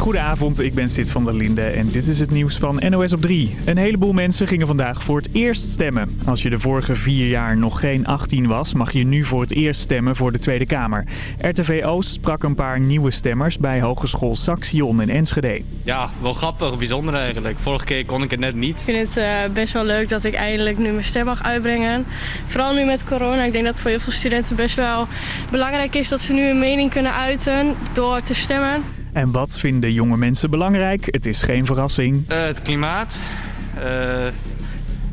Goedenavond, ik ben Sid van der Linde en dit is het nieuws van NOS op 3. Een heleboel mensen gingen vandaag voor het eerst stemmen. Als je de vorige vier jaar nog geen 18 was, mag je nu voor het eerst stemmen voor de Tweede Kamer. RTV Oost sprak een paar nieuwe stemmers bij Hogeschool Saxion in Enschede. Ja, wel grappig, bijzonder eigenlijk. Vorige keer kon ik het net niet. Ik vind het uh, best wel leuk dat ik eindelijk nu mijn stem mag uitbrengen. Vooral nu met corona. Ik denk dat het voor heel veel studenten best wel belangrijk is dat ze nu een mening kunnen uiten door te stemmen. En wat vinden jonge mensen belangrijk? Het is geen verrassing. Uh, het klimaat. Uh,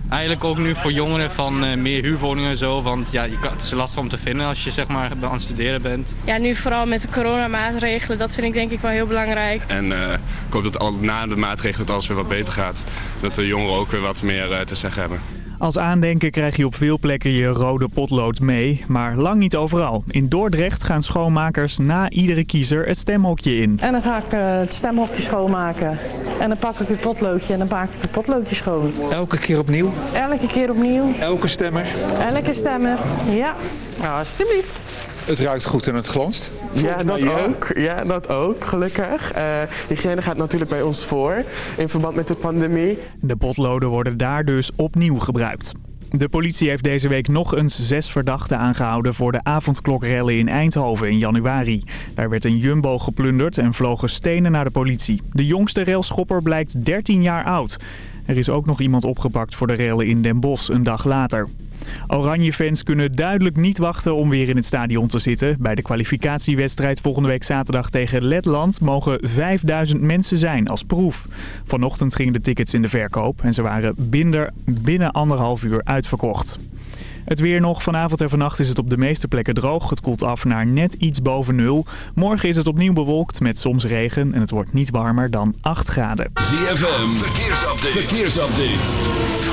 eigenlijk ook nu voor jongeren van uh, meer huurwoningen en zo. Want ja, je kan, het is lastig om te vinden als je zeg maar aan het studeren bent. Ja, nu vooral met de coronamaatregelen. Dat vind ik denk ik wel heel belangrijk. En uh, ik hoop dat al, na de maatregelen het alles weer wat beter gaat. Dat de jongeren ook weer wat meer uh, te zeggen hebben. Als aandenken krijg je op veel plekken je rode potlood mee, maar lang niet overal. In Dordrecht gaan schoonmakers na iedere kiezer het stemhokje in. En dan ga ik uh, het stemhokje schoonmaken. En dan pak ik het potloodje en dan maak ik het potloodje schoon. Elke keer opnieuw? Elke keer opnieuw. Elke stemmer? Elke stemmer, ja. Nou, alsjeblieft. Het ruikt goed en het glanst. Ja, dat ja. ook. Ja, dat ook, gelukkig. Uh, hygiëne gaat natuurlijk bij ons voor in verband met de pandemie. De potloden worden daar dus opnieuw gebruikt. De politie heeft deze week nog eens zes verdachten aangehouden voor de avondklokrellen in Eindhoven in januari. Daar werd een jumbo geplunderd en vlogen stenen naar de politie. De jongste railschopper blijkt 13 jaar oud. Er is ook nog iemand opgepakt voor de rellen in Den Bosch een dag later. Oranje-fans kunnen duidelijk niet wachten om weer in het stadion te zitten. Bij de kwalificatiewedstrijd volgende week zaterdag tegen Letland mogen 5000 mensen zijn als proef. Vanochtend gingen de tickets in de verkoop en ze waren binnen, binnen anderhalf uur uitverkocht. Het weer nog. Vanavond en vannacht is het op de meeste plekken droog. Het koelt af naar net iets boven nul. Morgen is het opnieuw bewolkt met soms regen en het wordt niet warmer dan 8 graden. ZFM, verkeersupdate. verkeersupdate.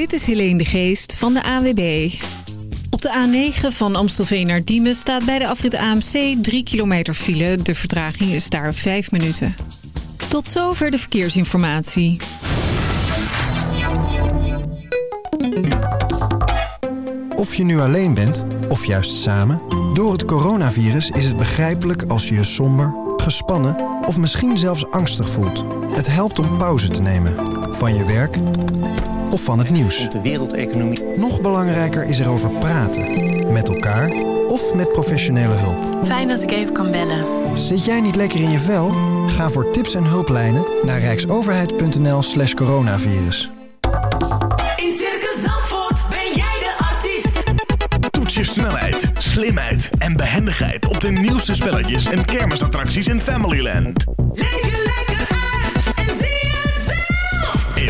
Dit is Helene de Geest van de AWB. Op de A9 van Amstelveen naar Diemen staat bij de afrit AMC 3 kilometer file. De vertraging is daar 5 minuten. Tot zover de verkeersinformatie. Of je nu alleen bent, of juist samen... door het coronavirus is het begrijpelijk als je je somber, gespannen... of misschien zelfs angstig voelt. Het helpt om pauze te nemen. Van je werk of van het nieuws. De wereldeconomie. Nog belangrijker is erover praten. Met elkaar of met professionele hulp. Fijn dat ik even kan bellen. Zit jij niet lekker in je vel? Ga voor tips en hulplijnen naar rijksoverheid.nl slash coronavirus. In Circus Zandvoort ben jij de artiest. Toets je snelheid, slimheid en behendigheid op de nieuwste spelletjes en kermisattracties in Familyland. Leef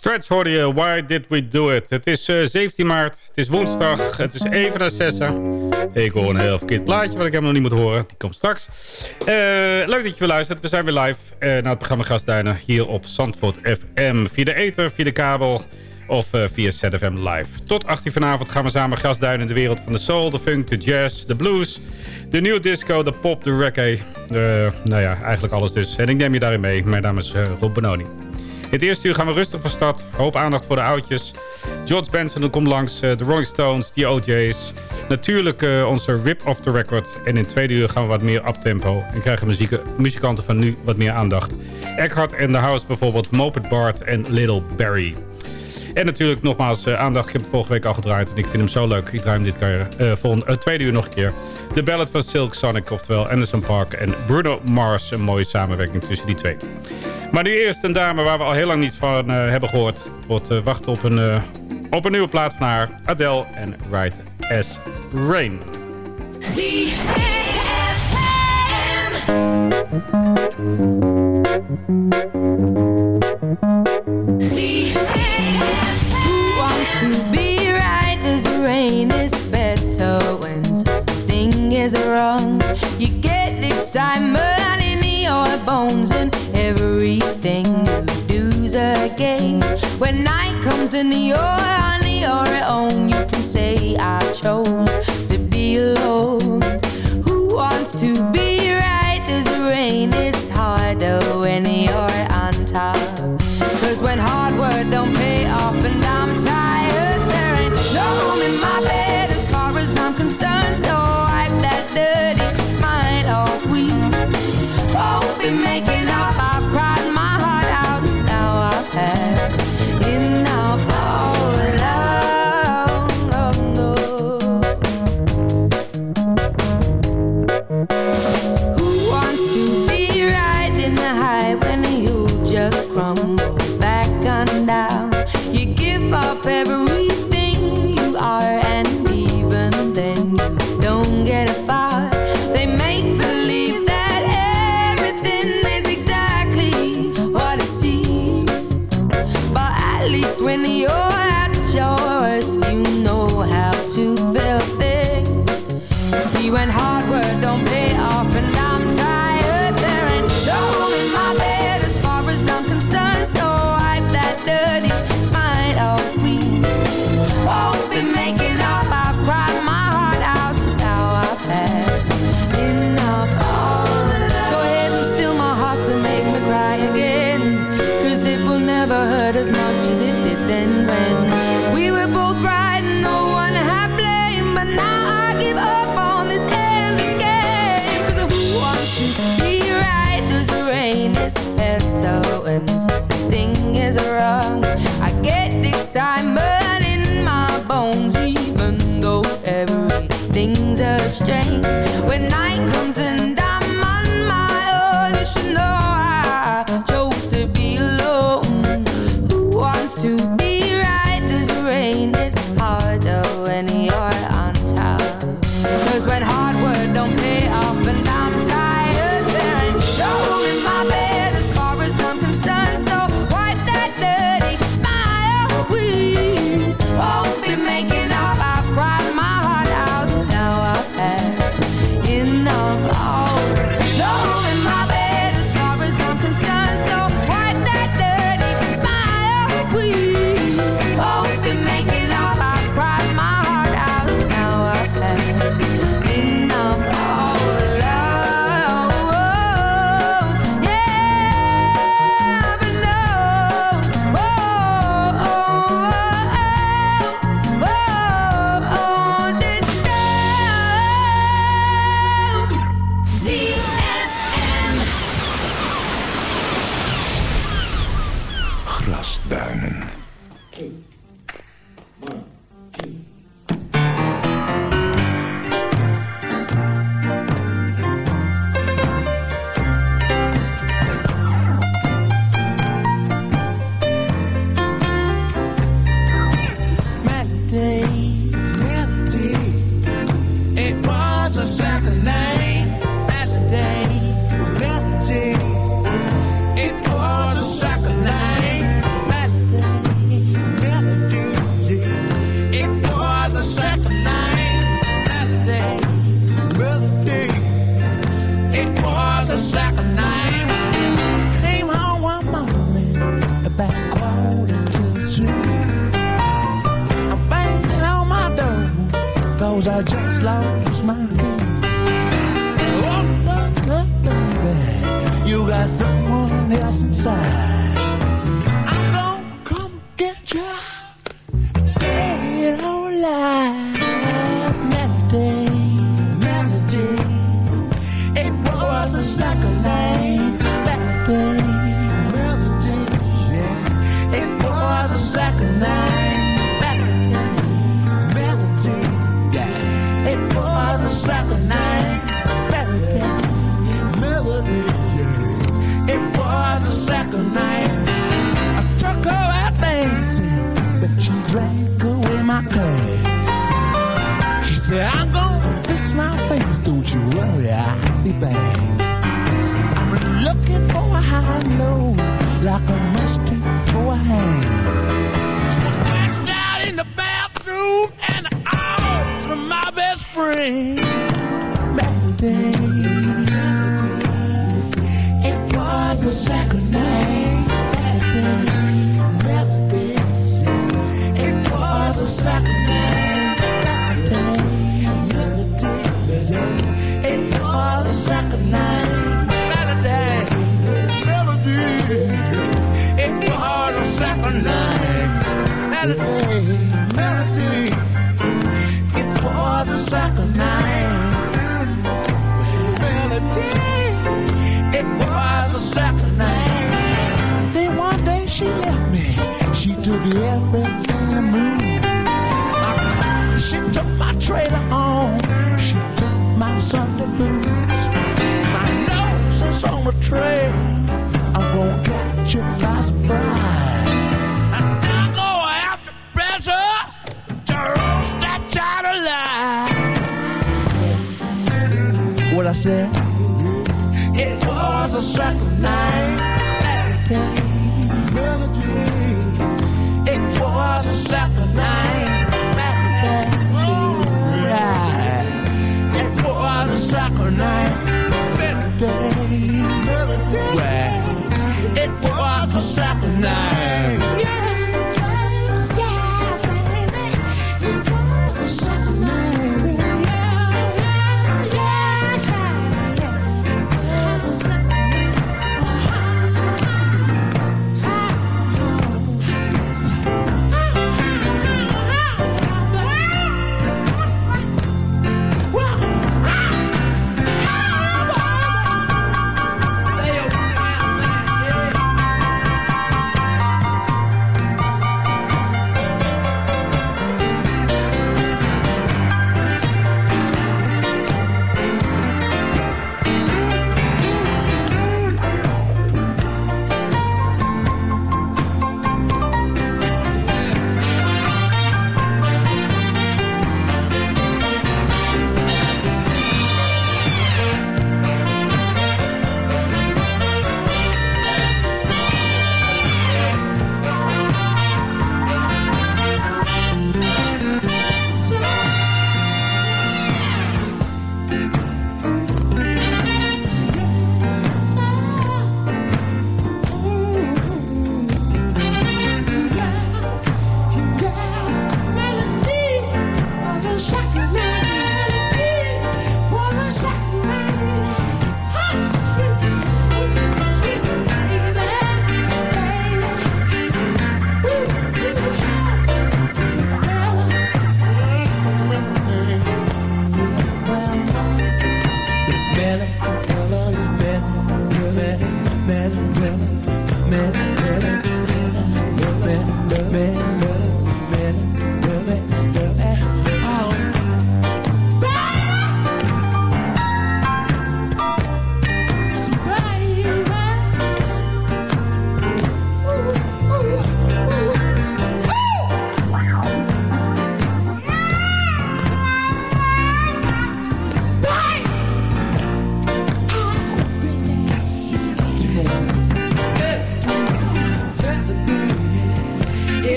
Stretch hoorde je, Why Did We Do It? Het is eh, 17 maart, het is woensdag, het is even na zessen. Ik hoor een heel verkeerd plaatje wat ik helemaal niet moet horen. Die komt straks. Eh, leuk dat je weer luistert. We zijn weer live eh, naar het programma Gastduinen hier op Zandvoort FM. Via de ether, via de kabel of eh, via ZFM Live. Tot 18 vanavond gaan we samen Gastduinen in de wereld van de soul, de funk, de jazz, de blues... De nieuwe disco, de pop, de reggae. Nou ja, eigenlijk alles dus. En ik neem je daarin mee. Mijn naam is eh, Rob Benoni. Het eerste uur gaan we rustig van start. Hoop aandacht voor de oudjes. George Benson komt langs. eh, de Rolling Stones, de OJ's. Natuurlijk eh, onze Rip Off the Record. En in het tweede uur gaan we wat meer uptempo. En krijgen muzikanten van nu wat meer aandacht. Eckhart en The House bijvoorbeeld. Moped Bart en Little Barry. En natuurlijk nogmaals eh, aandacht. Ik heb hem vorige week al gedraaid. En ik vind hem zo leuk. Ik draai hem dit keer eh voor een tweede uur nog een keer. De Ballad van Silk Sonic. Oftewel Anderson Park en Bruno Mars. Een mooie samenwerking tussen die twee. Maar nu eerst een dame waar we al heel lang niets van eh, hebben gehoord. Het wordt eh, wachten op een, eh, op een nieuwe plaat van haar. Adele en Right as Rain. Is wrong? You get excitement in your bones and everything you do's a game. When night comes and you're on your own, you can say I chose to be alone. Who wants to be right as rain? It's harder when you're on top. Cause when hard work don't pay off and I'm tired,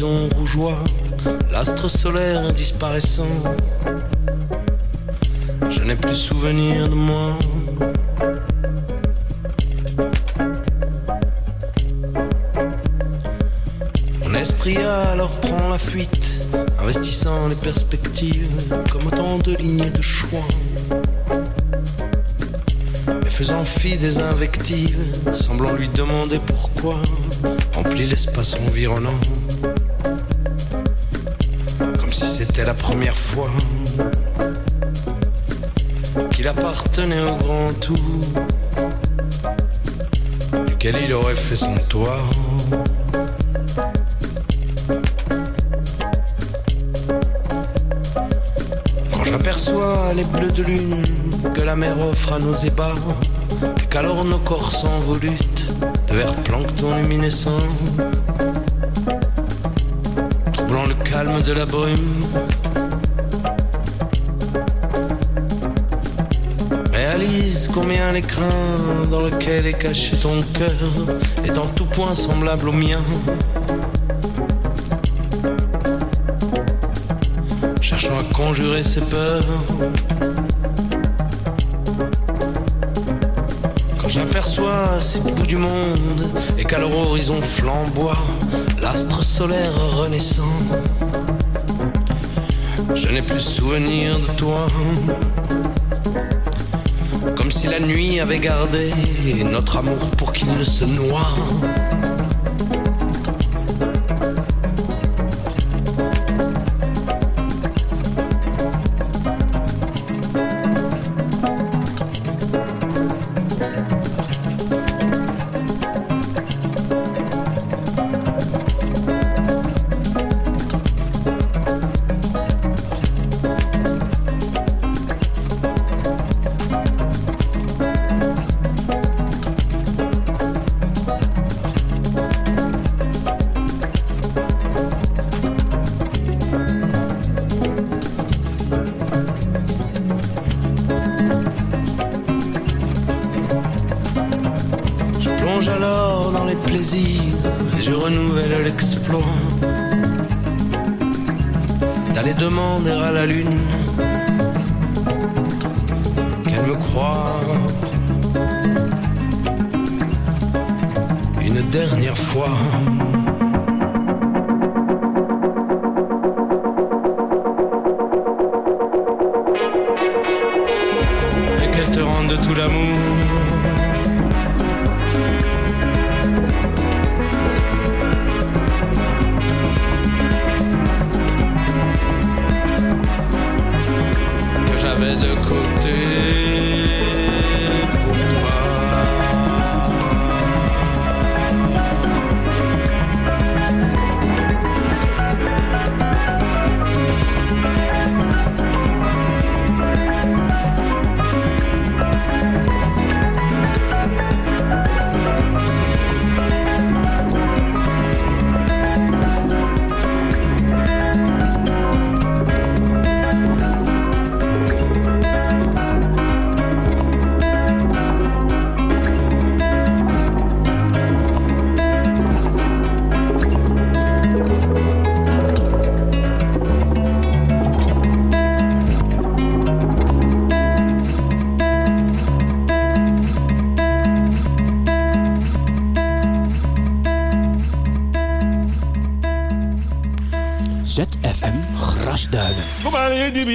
leur horizon rougeois, l'astre solaire disparaissant, je n'ai plus souvenir de moi. Mon esprit alors prend la fuite, investissant les perspectives comme autant de lignes de choix. Et faisant fi des invectives, semblant lui demander pourquoi, remplit l'espace environnant. C'était la première fois qu'il appartenait au grand tout, duquel il aurait fait son toit. Quand j'aperçois les bleus de lune que la mer offre à nos ébats, et qu'alors nos corps s'envolutent de verre plancton luminescent, calme de la brume. Réalise combien l'écrin dans lequel est caché ton cœur est en tout point semblable au mien. Cherchant à conjurer ses peurs. Quand j'aperçois ces bouts du monde et qu'à leur horizon flamboie l'astre solaire renaissant, je n'ai plus souvenir de toi. Comme si la nuit avait gardé notre amour pour qu'il ne se noie. D'aller demander à la lune qu'elle me croit une dernière fois.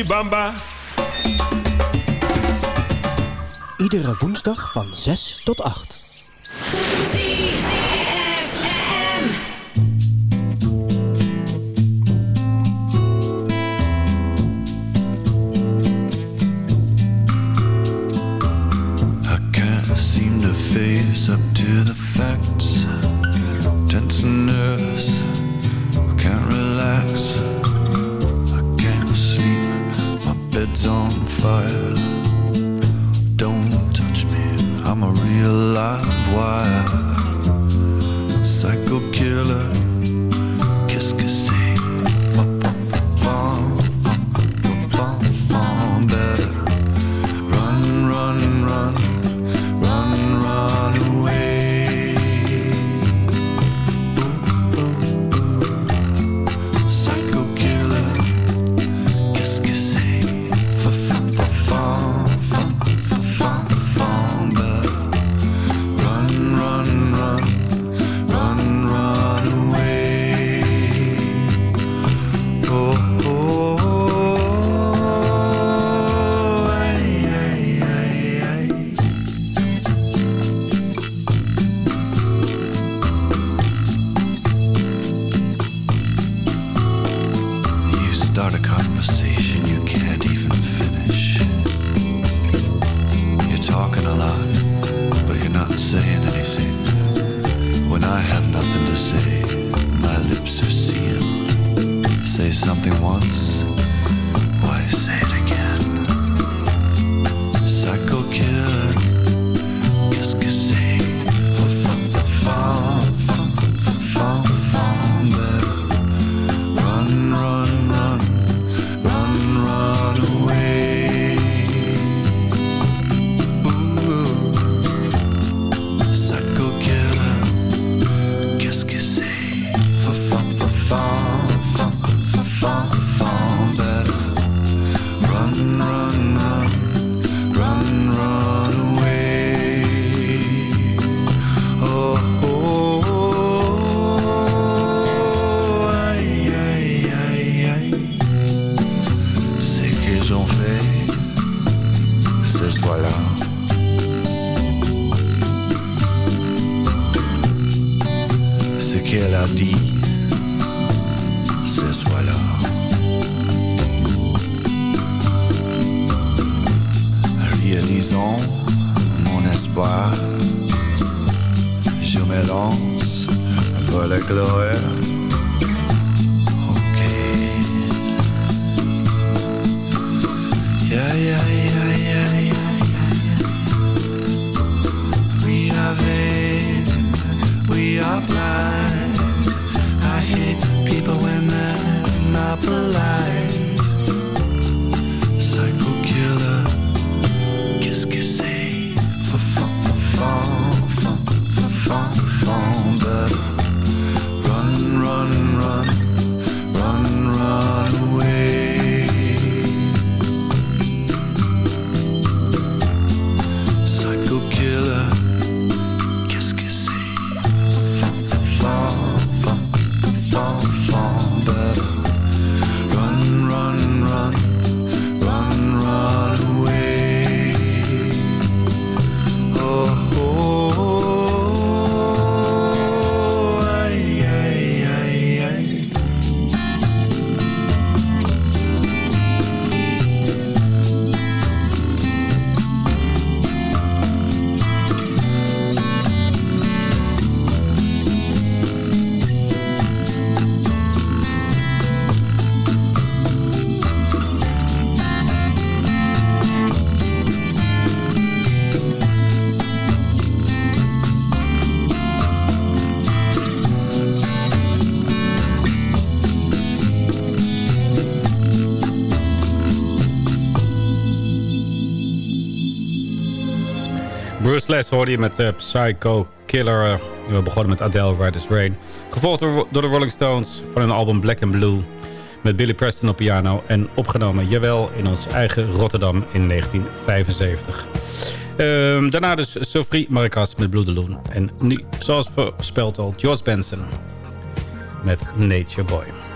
Bamba. Iedere woensdag van 6 tot 8. I can't seem to face up to the facts. Tense and nervous, fire. Flash hoorde je met eh, Psycho Killer. Eh, we begonnen met Adele, Rider's Rain. Gevolgd door, de Rolling Stones van hun album Black and Blue. Met Billy Preston op piano. En opgenomen, jawel, in ons eigen Rotterdam in 1975. Ehm, daarna dus Sophie Maricas met Blue Deloon. En nu, zoals voorspeld al, George Benson met Nature Boy.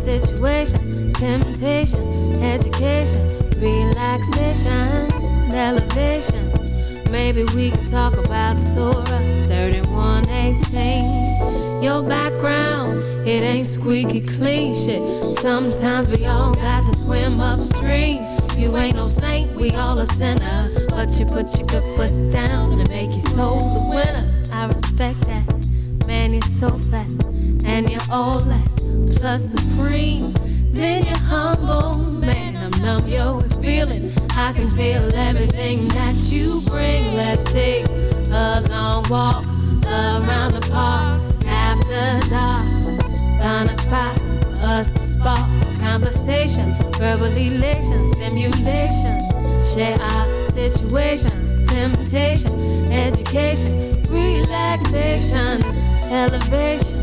Situation, temptation, education, relaxation, elevation. Maybe we could talk about Surah 3118. Your background, it ain't squeaky clean shit. Sometimes we all got to swim upstream. You ain't no saint, we all a sinner. But you put your good foot down and make your soul the winner. I respect that. Man, you're so fat. And you're all that. Plus supreme. Then you're humble. Man, I'm numb, yo, with feeling. I can feel everything that you bring. Let's take a long walk around the park after dark. Find a spot for us to spark conversation, verbal elation, stimulation. Share our situation, temptation, education, relaxation, elevation.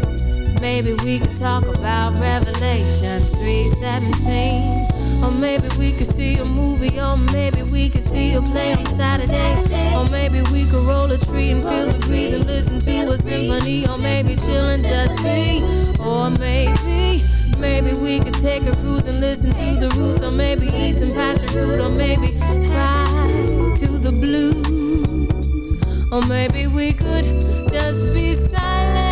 Maybe we could talk about Revelations 317. Or maybe we could see a movie, or maybe we could see a play on Saturday. Or maybe we could roll a tree and feel the breeze and listen to a symphony. Or maybe chill and just be. Or maybe, maybe we could take a cruise and listen to the roots. Or maybe eat some passion fruit. Or maybe cry to the blues. Or maybe we could just be silent.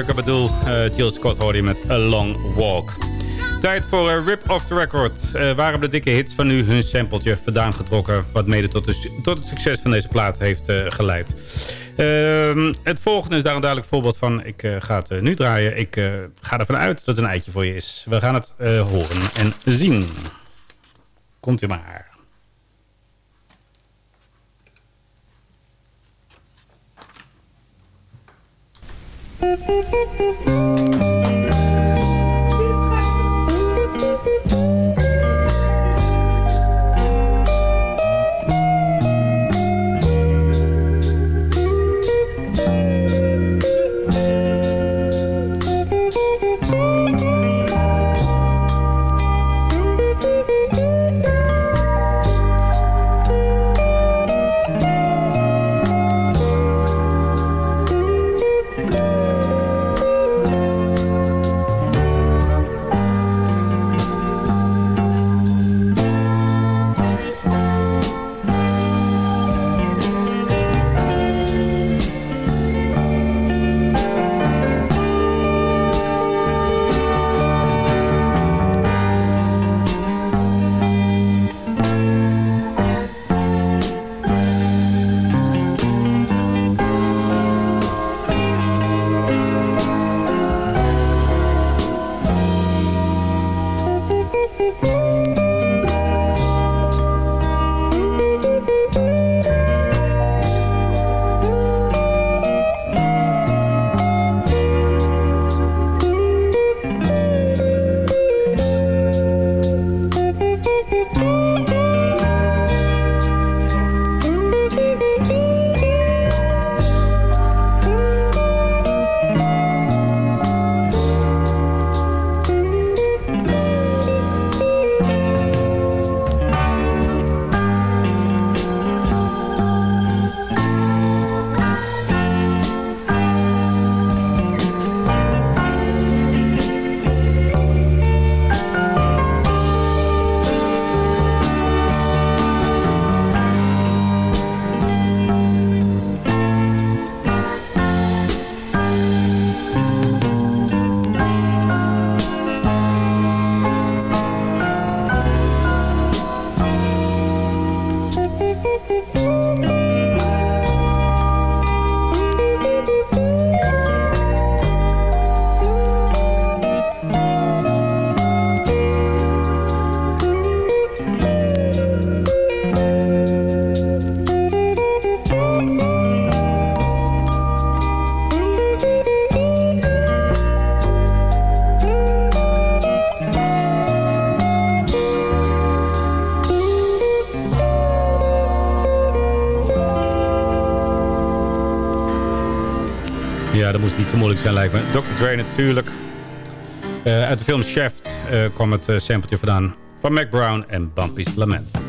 Erica Badu, uh, Jill Scott je met A Long Walk. Tijd voor uh, Rip Off The Record. Uh, waren de dikke hits van nu hun sampletje vandaan getrokken... wat mede tot, de, tot het succes van deze plaat heeft geleid. Uh, het volgende is daar een duidelijk voorbeeld van. Ik ga het nu draaien. Ik ga ervan uit dat het een eitje voor je is. We gaan het horen en zien. Komt u maar. MUZIEK Dr. Dre natuurlijk. Eh, uit de film Shaft uh, kwam het eh, sampletje vandaan van Mac Brown en Bumpy's Lament.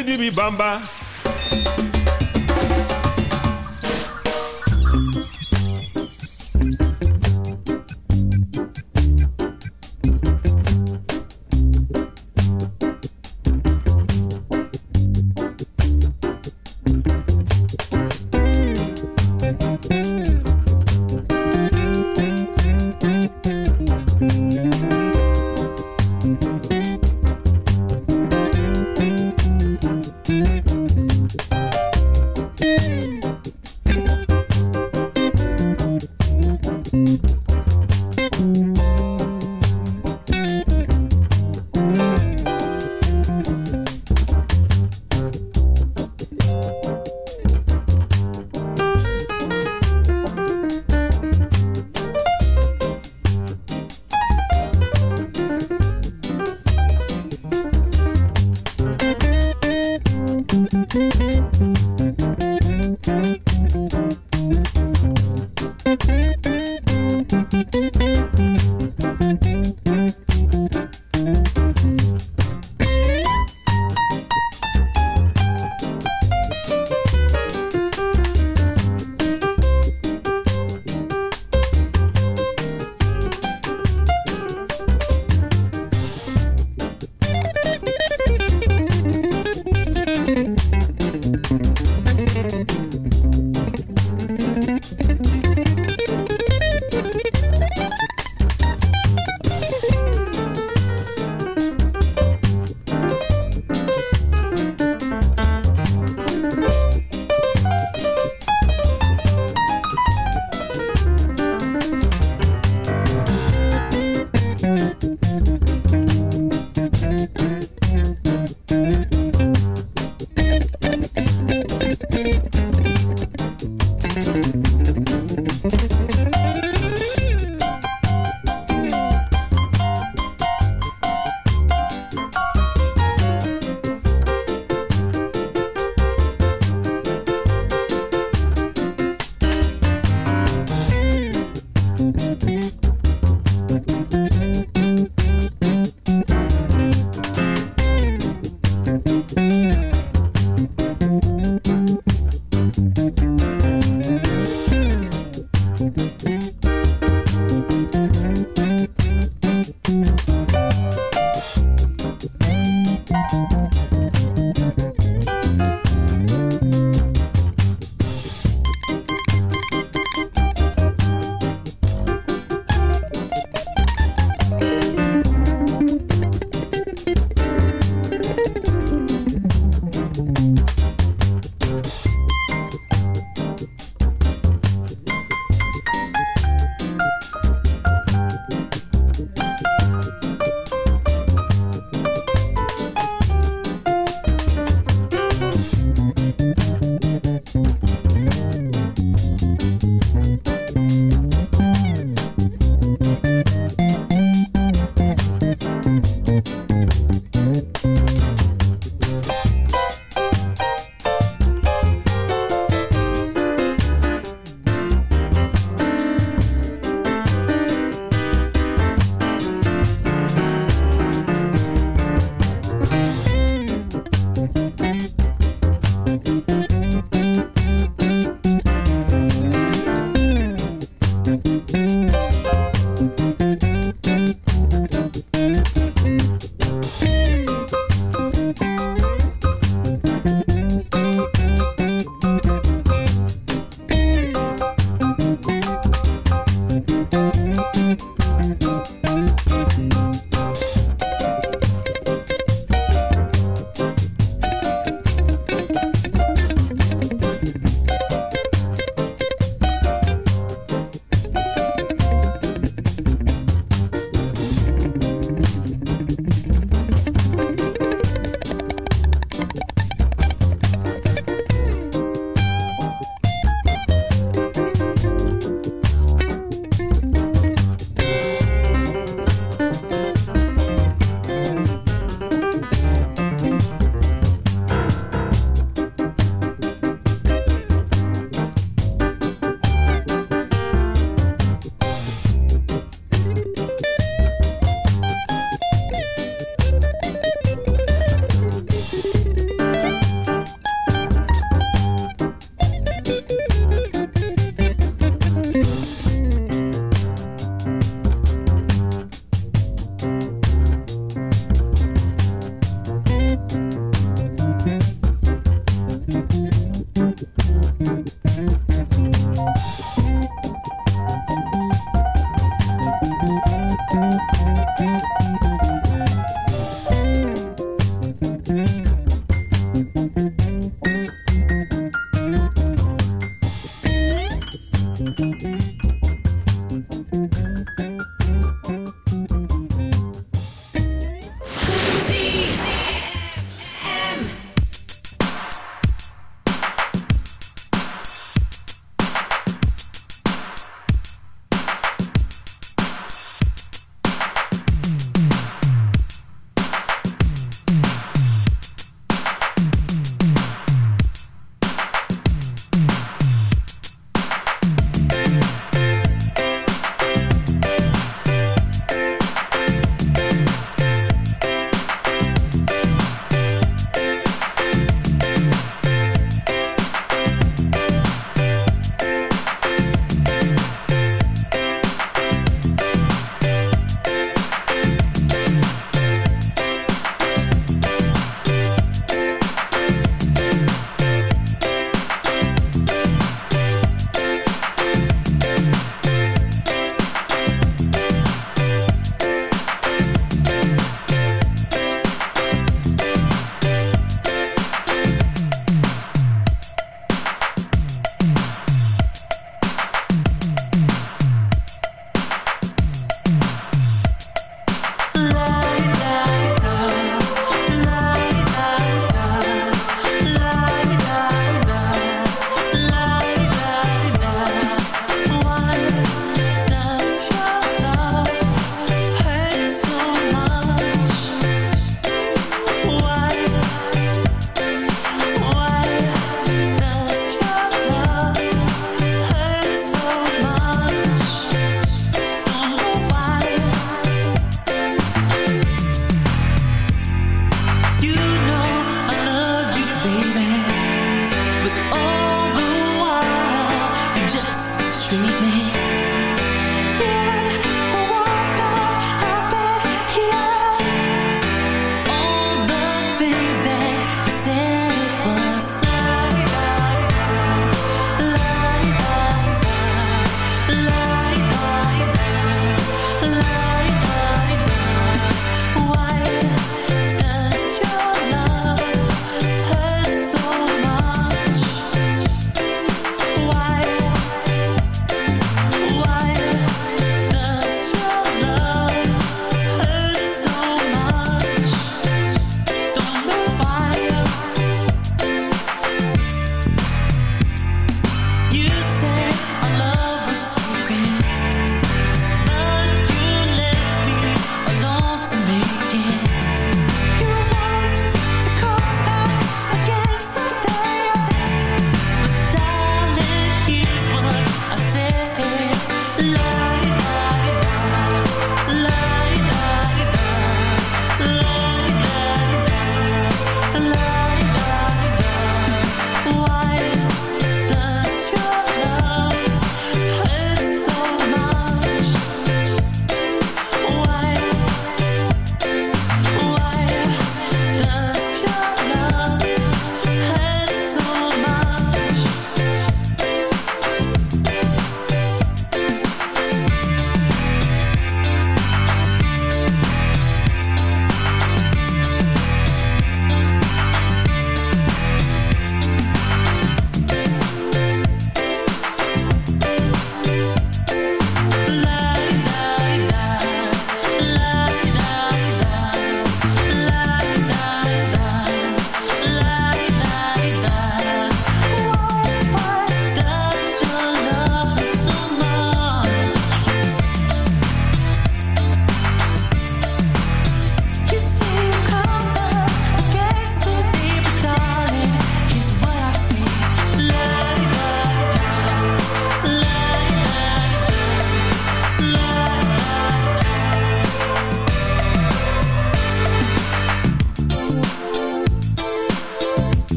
You be Bamba.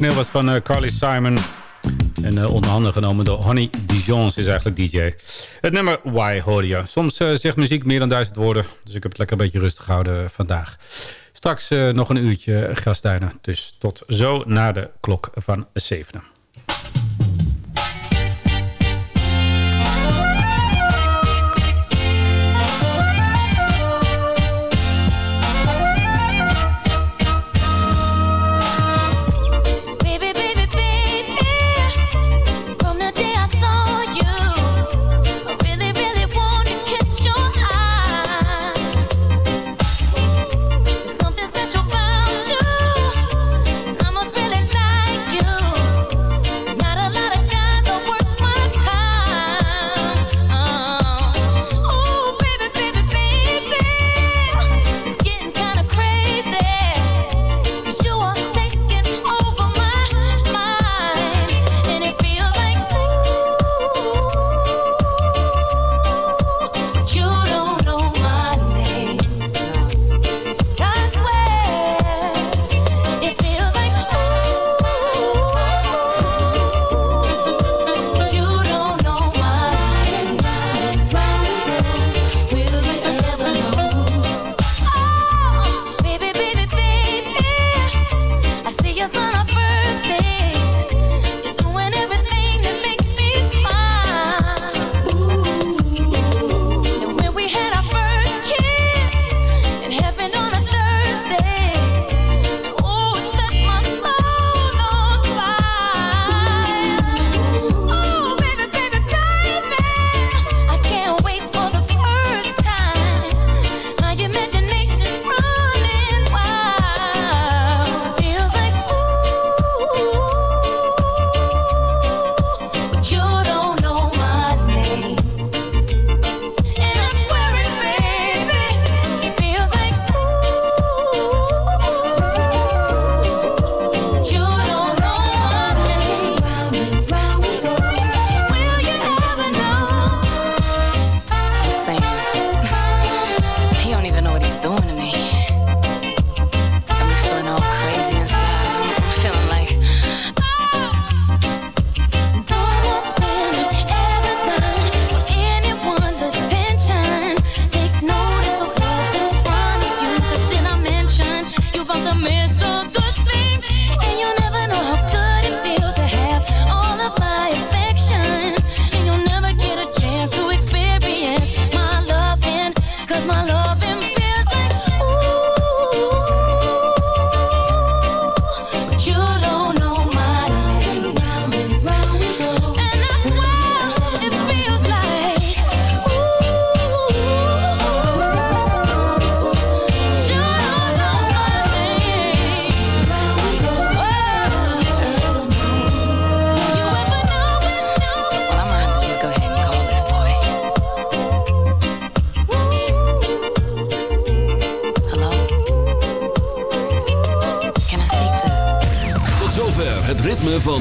origineel was van eh, Carly Simon. En onderhanden onder genomen door Honey Dijons is eigenlijk DJ. Het nummer Why hoor je. Soms eh, zegt muziek meer dan duizend woorden. Dus ik heb het lekker een beetje rustig gehouden eh, vandaag. Straks nog een uurtje gastuinen. Dus tot zo na de klok van zevenen.